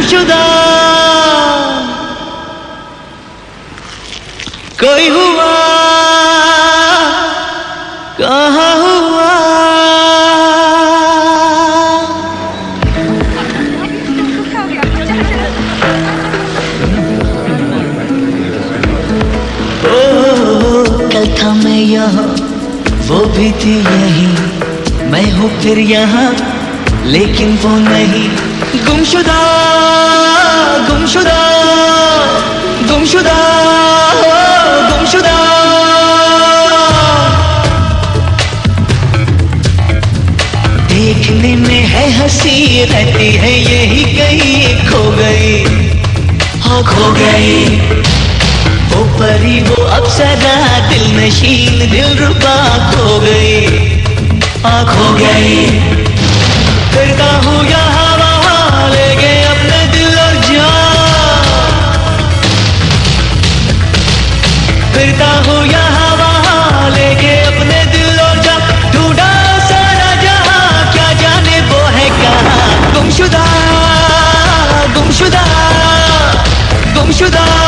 गुमशुदा कोई हुआ कहा हुआ? ओ, कल था मैं यहाँ वो भी थी यहीं। मैं हूँ फिर यहाँ लेकिन वो नहीं। गुमशुदा गुमशुदा गुमशुदा गुमशुदा। देखने में है हँसी, रहती है यही कहीं खो गई। हाँ खो गई। वो परी वो अप्सरा दिल नशीन दिल रुबा खो गई। आ खो गई। फिरता हूँ यहाँ गुमशुदा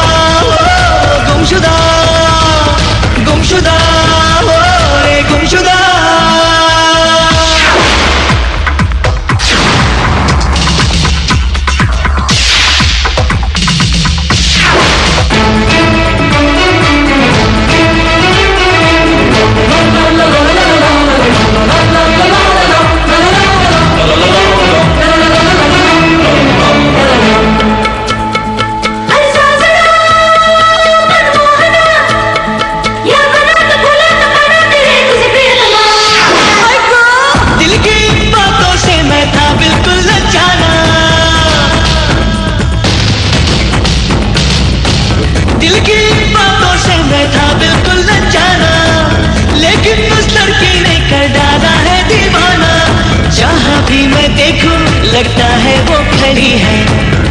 लगता है वो खड़ी है।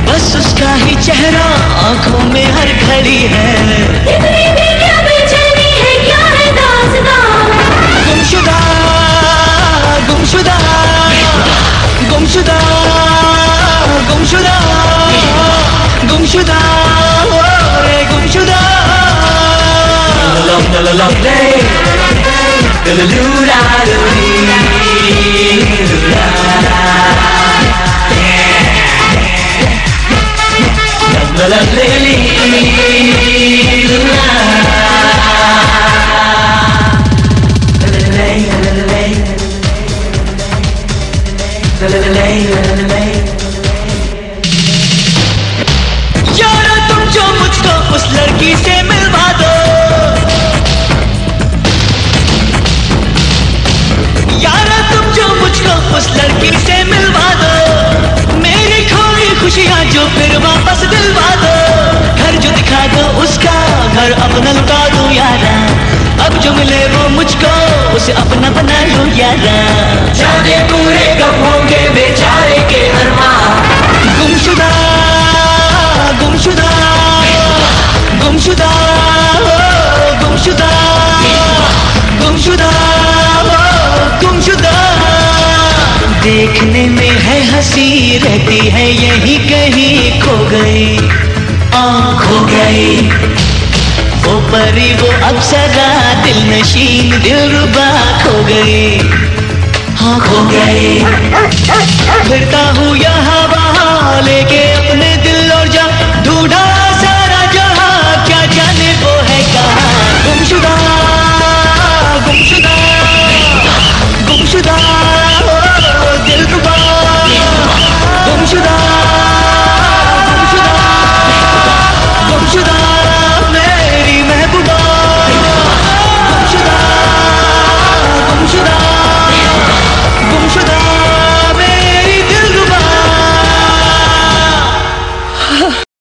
बस उसका ही चेहरा आँखों में हर घड़ी है। खुशियाँ जो फिर वापस दिलवा अपना लुटा दो यारा। अब जो मिले वो मुझको उसे अपना बना लो यारा। जाने पूरे कब होंगे बेचारे के अरमान गुमशुदा गुमशुदा गुमशुदा गुमशुदा गुमशुदा गुमशुदा। देखने में है हँसी रहती है यही कहीं खो गई। आँख खो गई। परी वो अप्सरा दिल नशीन दिल रुबा खो गई हाँ खो गई फिरता हूँ